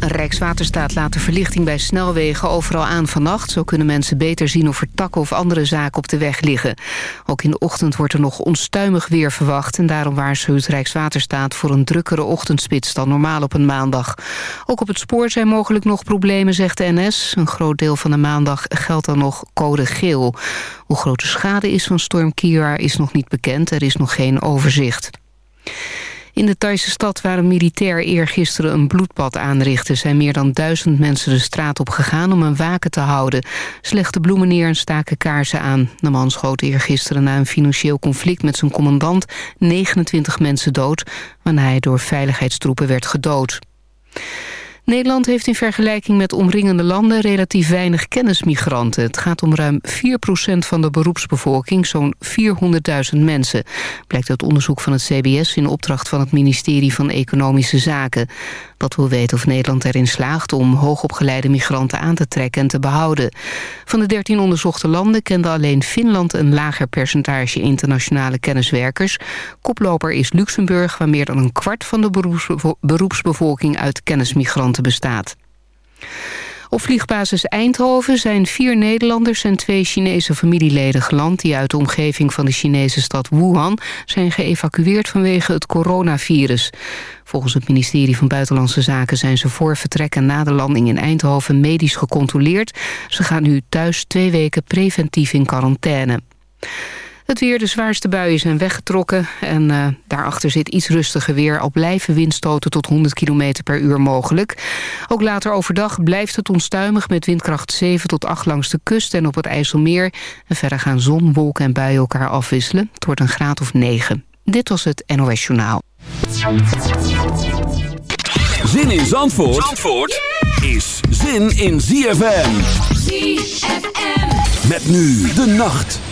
Rijkswaterstaat laat de verlichting bij snelwegen overal aan vannacht. Zo kunnen mensen beter zien of er takken of andere zaken op de weg liggen. Ook in de ochtend wordt er nog onstuimig weer verwacht... en daarom waarschuwt Rijkswaterstaat voor een drukkere ochtendspits dan normaal op een maandag. Ook op het spoor zijn mogelijk nog problemen, zegt de NS. Een groot deel van de maandag geldt dan nog code geel. Hoe groot de schade is van storm Kira is nog niet bekend. Er is nog geen overzicht. In de Thaise stad waar een militair eergisteren een bloedbad aanrichtte... zijn meer dan duizend mensen de straat op gegaan om een waken te houden. Slechte bloemen neer en staken kaarsen aan. De man schoot eergisteren na een financieel conflict met zijn commandant... 29 mensen dood, waarna hij door veiligheidstroepen werd gedood. Nederland heeft in vergelijking met omringende landen relatief weinig kennismigranten. Het gaat om ruim 4% van de beroepsbevolking, zo'n 400.000 mensen. Blijkt uit onderzoek van het CBS in opdracht van het ministerie van Economische Zaken. Dat wil weten of Nederland erin slaagt om hoogopgeleide migranten aan te trekken en te behouden. Van de 13 onderzochte landen kende alleen Finland een lager percentage internationale kenniswerkers. Koploper is Luxemburg, waar meer dan een kwart van de beroepsbevolking uit kennismigranten bestaat. Op vliegbasis Eindhoven zijn vier Nederlanders en twee Chinese familieleden geland... die uit de omgeving van de Chinese stad Wuhan zijn geëvacueerd vanwege het coronavirus. Volgens het ministerie van Buitenlandse Zaken zijn ze voor vertrek en na de landing in Eindhoven medisch gecontroleerd. Ze gaan nu thuis twee weken preventief in quarantaine. Het weer, de zwaarste buien zijn weggetrokken. En uh, daarachter zit iets rustiger weer. Al blijven windstoten tot 100 km per uur mogelijk. Ook later overdag blijft het onstuimig met windkracht 7 tot 8 langs de kust en op het IJsselmeer. En verder gaan zon, wolken en buien elkaar afwisselen. Het wordt een graad of 9. Dit was het NOS Journaal. Zin in Zandvoort, Zandvoort is zin in ZFM. ZFM. Met nu de nacht.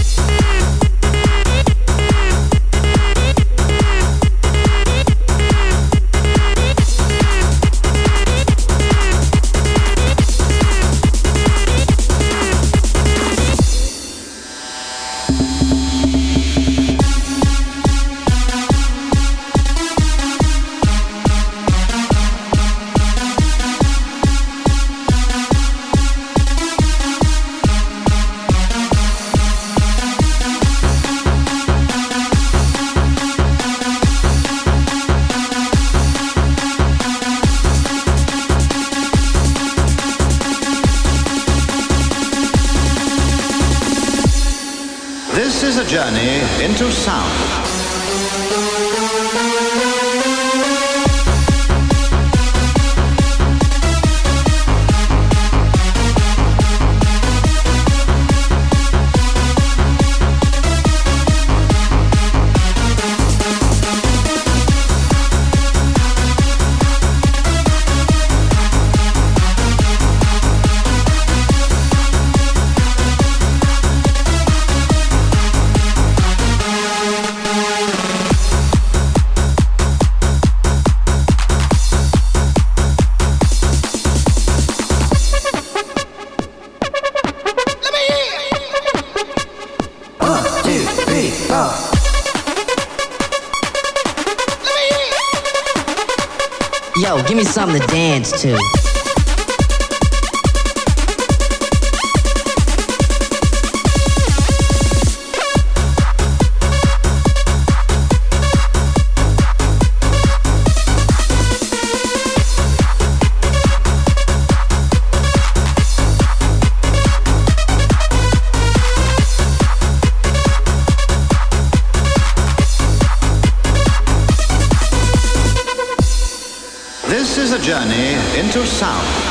Dance to. Journey into sound.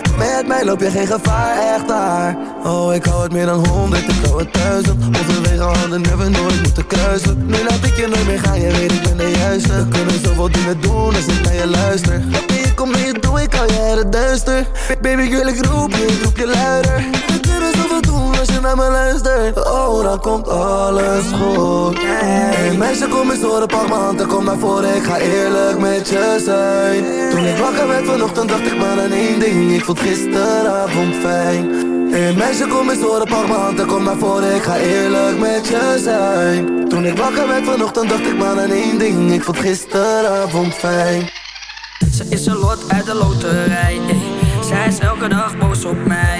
Met mij loop je geen gevaar, echt daar. Oh, ik hou het meer dan honderd, ik hou het duizend. Onze wegen handen never nooit moeten kruisen. Nu laat ik je nooit meer gaan, je weet ik ben de juiste. We kunnen zoveel dingen doen als ik naar je luister. Baby, kom mee, doe ik al jaren duister. Baby, girl, ik roep je, roep je luider. We kunnen zoveel doen als je naar me luistert. Oh, dan komt alles goed. Hey, meisje, kom eens horen, pak m'n hand en kom naar voren. Ik ga eerlijk met je zijn. Toen ik wakker werd vanochtend, dacht ik maar aan één ding. Ik vond gisteravond fijn. Hey meisje, kom eens horen, pak m'n hand en kom naar voren Ik ga eerlijk met je zijn Toen ik wakker werd vanochtend dacht ik maar aan één ding Ik vond gisteravond fijn Ze is een lot uit de loterij ey. Zij is elke dag boos op mij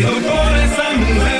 Sumido por esa mujer.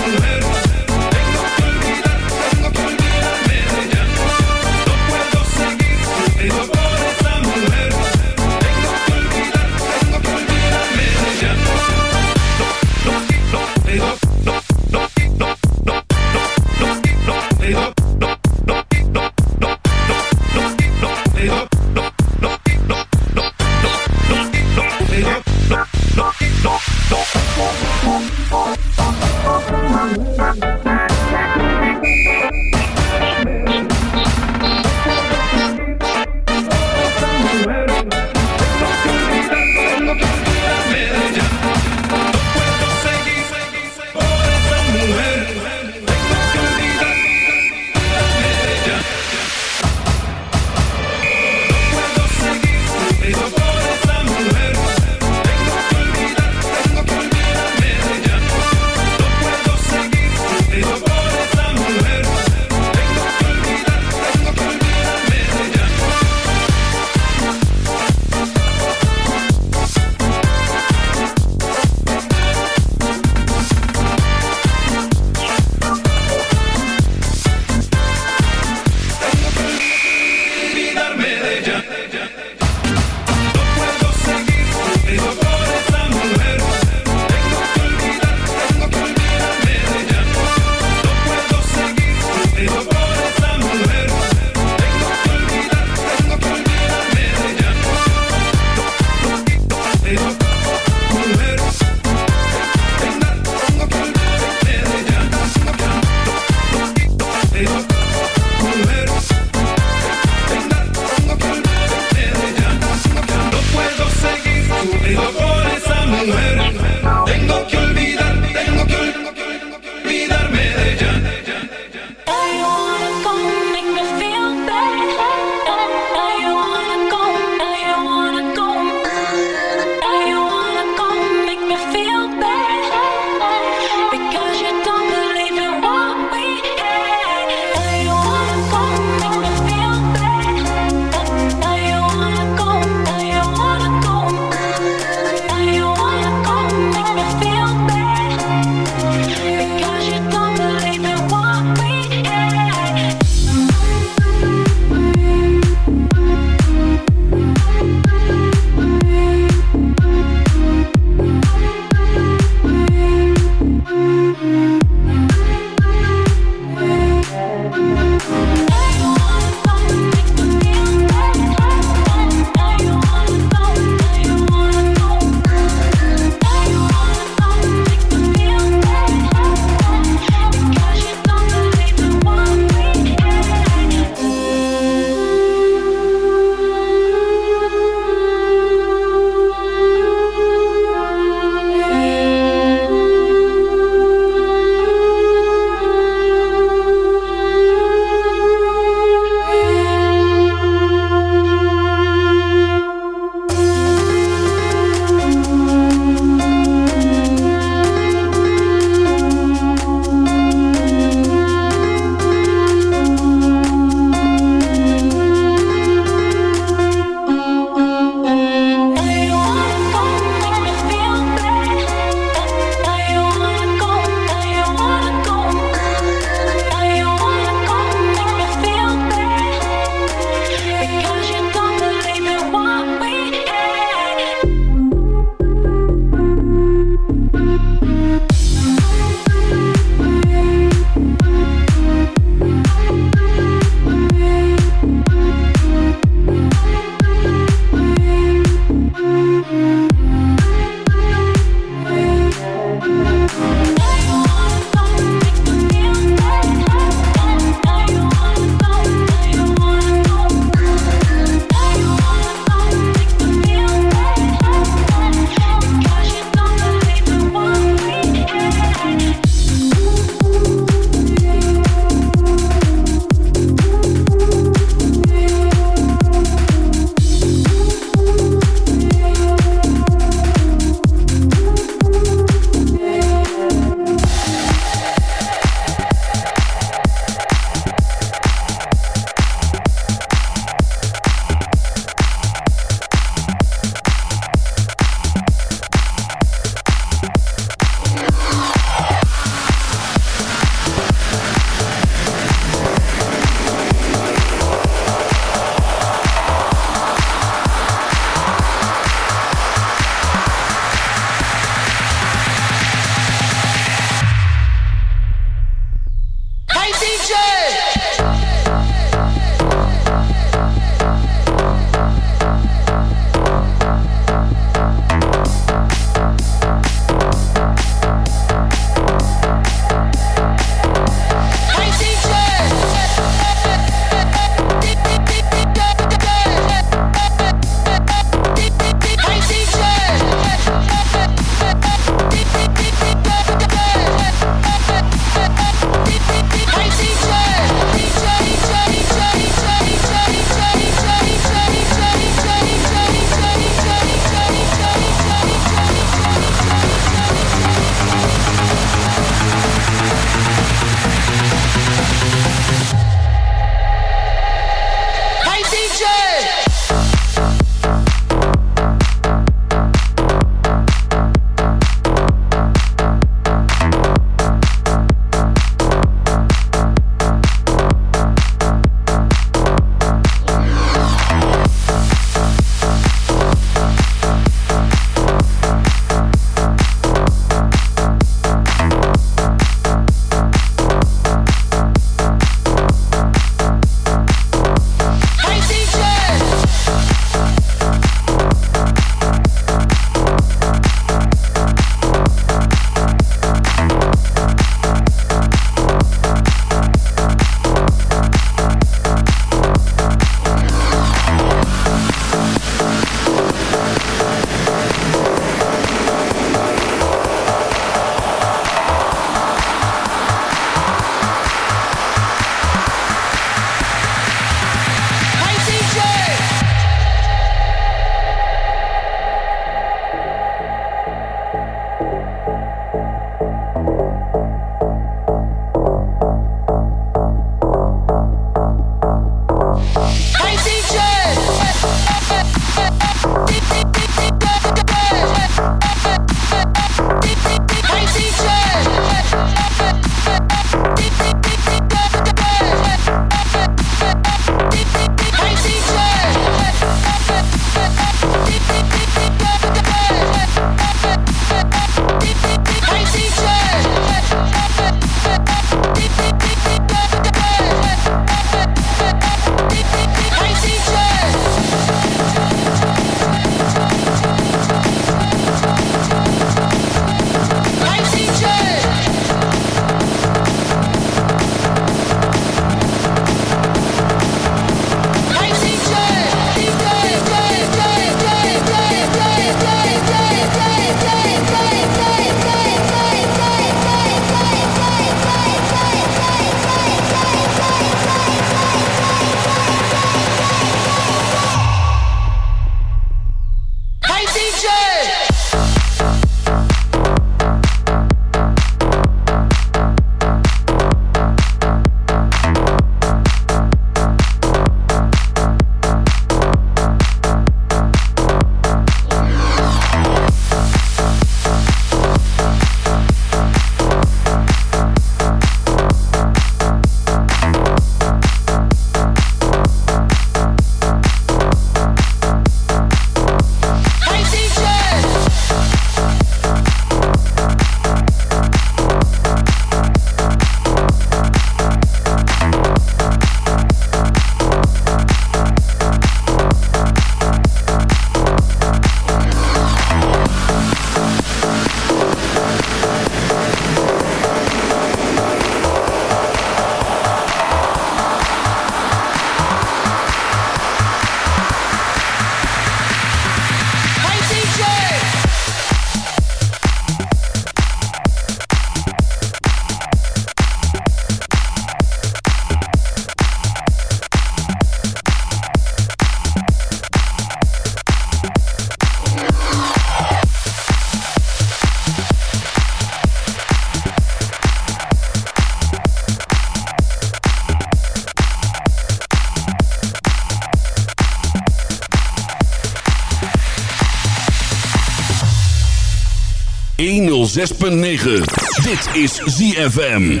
106.9. Dit is ZFM.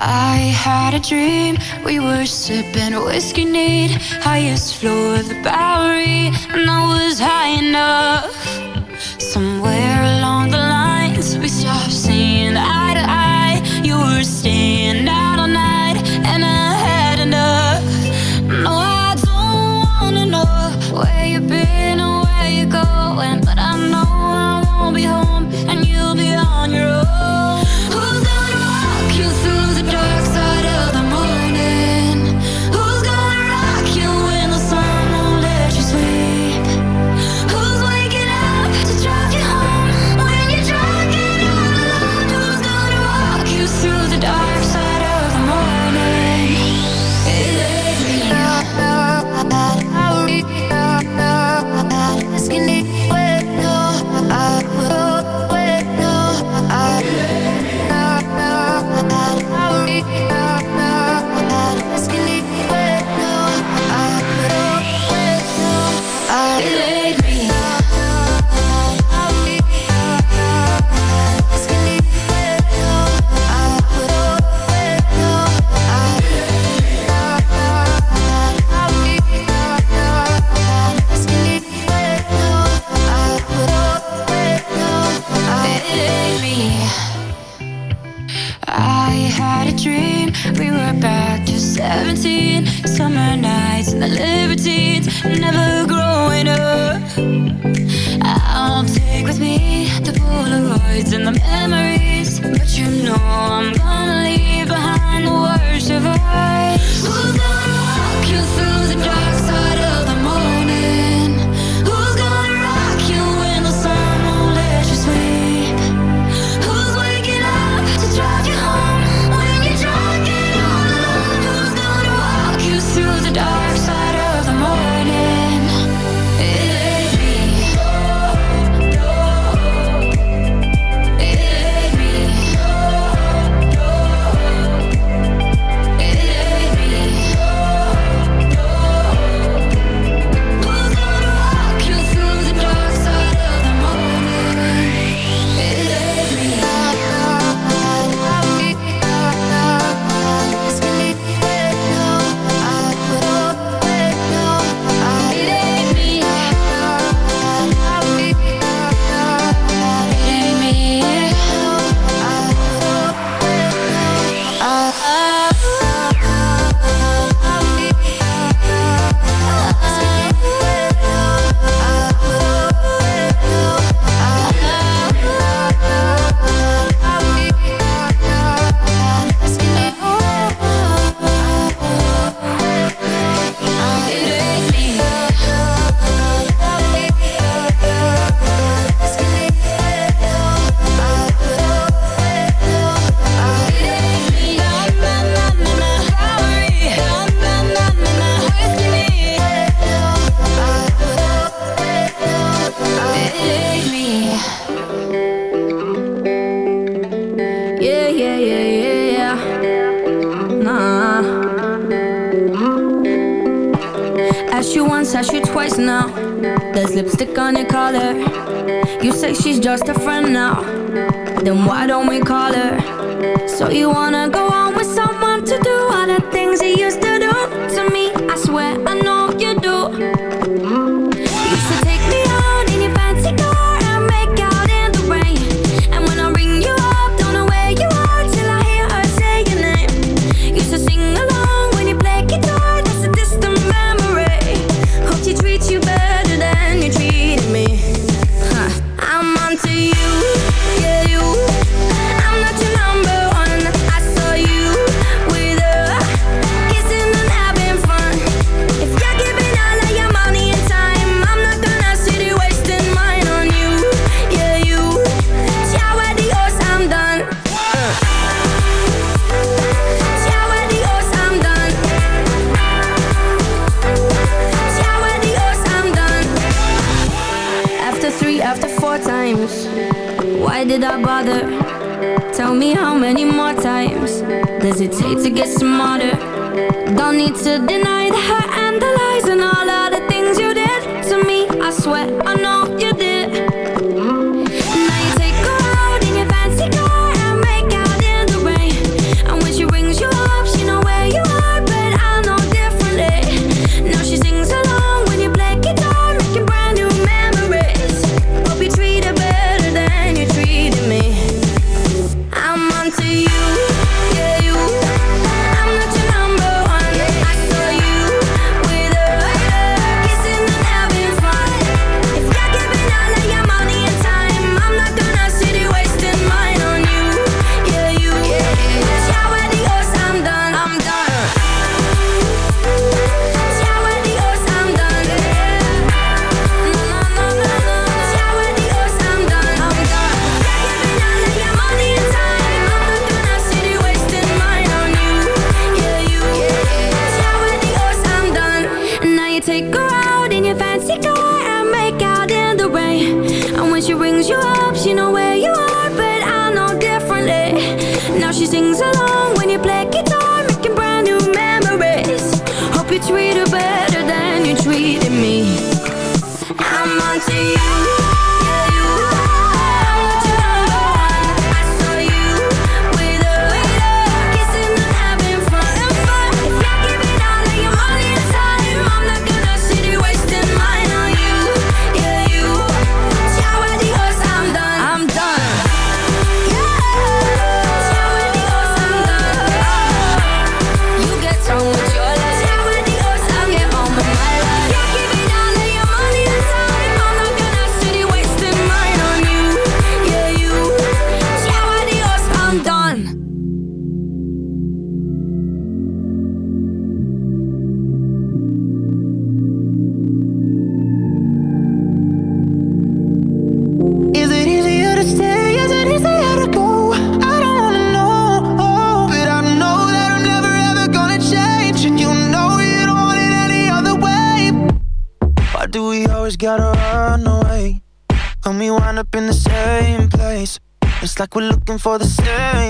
I had a dream, we were sipping whiskey neat Highest floor of the Bowery, and I was high enough She know where you are, but I know differently. Now she sings along. for the stain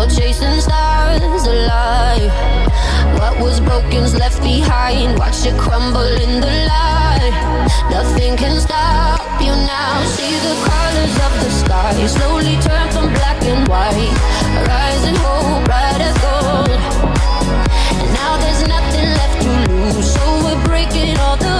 You're chasing stars alive. What was broken's left behind. Watch it crumble in the light. Nothing can stop you now. See the colors of the sky slowly turn from black and white. Rising hope, bright as gold. And now there's nothing left to lose. So we're breaking all the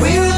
we're